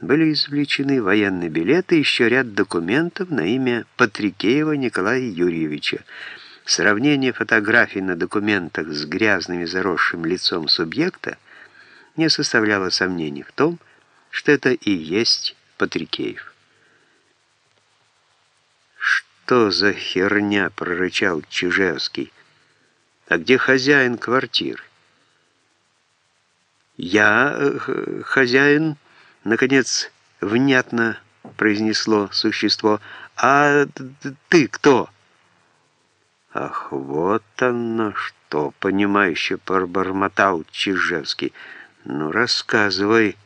были извлечены военные билеты и еще ряд документов на имя Патрикеева Николая Юрьевича. Сравнение фотографий на документах с грязным и заросшим лицом субъекта не составляло сомнений в том, что это и есть Патрикеев. «Что за херня?» — прорычал Чижевский. «А где хозяин квартиры?» «Я э, хозяин», — наконец внятно произнесло существо. «А ты кто?» «Ах, вот оно что!» — понимающе пробормотал Чижевский. «Ну, рассказывай,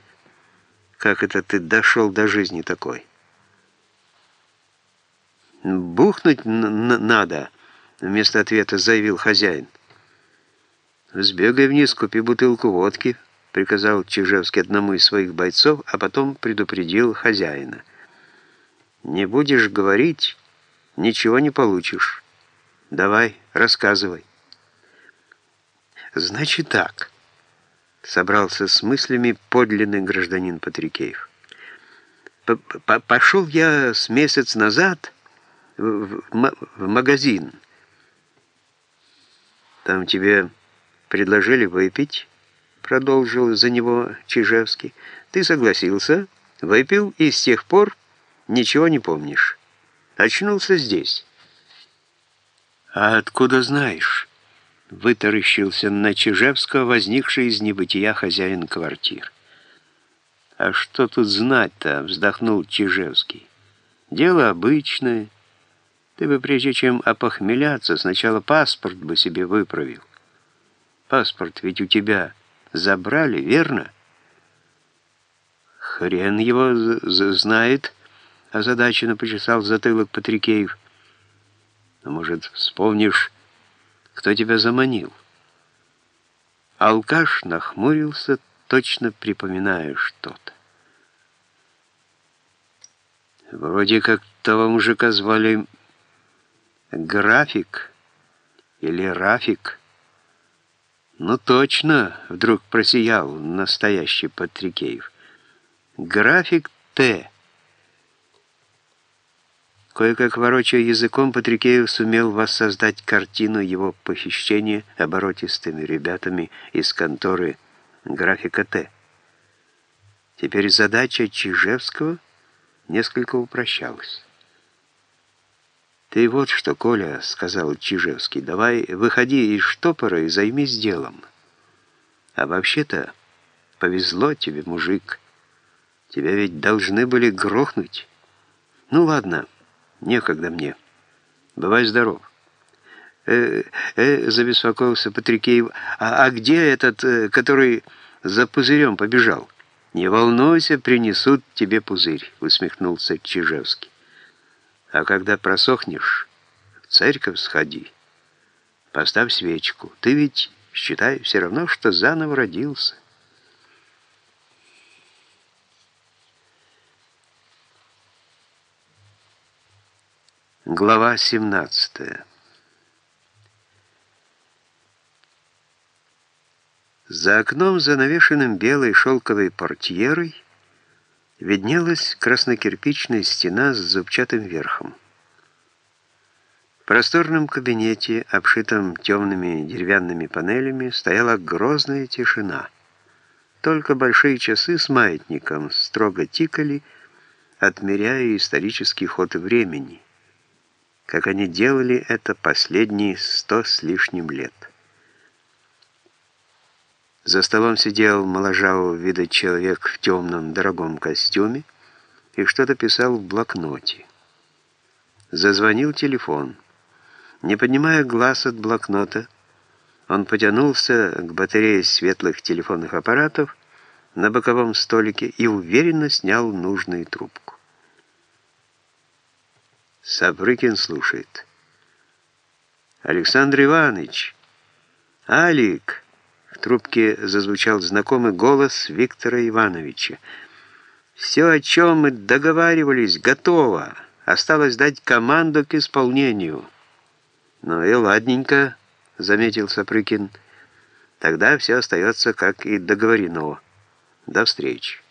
как это ты дошел до жизни такой?» «Бухнуть надо», — вместо ответа заявил хозяин. «Сбегай вниз, купи бутылку водки», — приказал Чижевский одному из своих бойцов, а потом предупредил хозяина. «Не будешь говорить, ничего не получишь. Давай, рассказывай». «Значит так», — собрался с мыслями подлинный гражданин Патрикеев. «Пошел я с месяц назад...» в, в магазин. Там тебе предложили выпить, продолжил за него Чижевский. Ты согласился, выпил и с тех пор ничего не помнишь. Очнулся здесь. А откуда знаешь? Вытаращился на Чижевского, возникший из небытия хозяин квартир. «А что тут знать-то?» — вздохнул Чижевский. «Дело обычное». Ты бы, прежде чем опохмеляться, сначала паспорт бы себе выправил. Паспорт ведь у тебя забрали, верно? Хрен его знает, озадаченно почесал затылок Патрикеев. Но, может, вспомнишь, кто тебя заманил? Алкаш нахмурился, точно припоминая что-то. Вроде как того мужика звали График или Рафик? Ну точно, вдруг просиял настоящий Патрикеев. График Т. Кое-как ворочая языком, Патрикеев сумел воссоздать картину его похищения оборотистыми ребятами из конторы графика Т. Теперь задача Чижевского несколько упрощалась. «Ты вот что, Коля», — сказал Чижевский, — «давай выходи из штопора и займись делом. А вообще-то повезло тебе, мужик. Тебя ведь должны были грохнуть. Ну ладно, некогда мне. Бывай здоров». «Э, э, забеспокоился Патрикеев. «А, а где этот, э, который за пузырем побежал?» «Не волнуйся, принесут тебе пузырь», — усмехнулся Чижевский. А когда просохнешь, в церковь сходи, поставь свечку. Ты ведь, считай, все равно, что заново родился. Глава 17 За окном, занавешенным белой шелковой портьерой, виднелась краснокирпичная стена с зубчатым верхом. В просторном кабинете, обшитом темными деревянными панелями, стояла грозная тишина. Только большие часы с маятником строго тикали, отмеряя исторический ход времени, как они делали это последние сто с лишним лет. За столом сидел моложавого вида человек в темном дорогом костюме и что-то писал в блокноте. Зазвонил телефон. Не поднимая глаз от блокнота, он потянулся к батарее светлых телефонных аппаратов на боковом столике и уверенно снял нужную трубку. Сапрыкин слушает. «Александр Иванович! Алик!» Трубке зазвучал знакомый голос Виктора Ивановича. «Все, о чем мы договаривались, готово. Осталось дать команду к исполнению». «Ну и ладненько», — заметил Сапрыкин. «Тогда все остается, как и договорено. До встречи».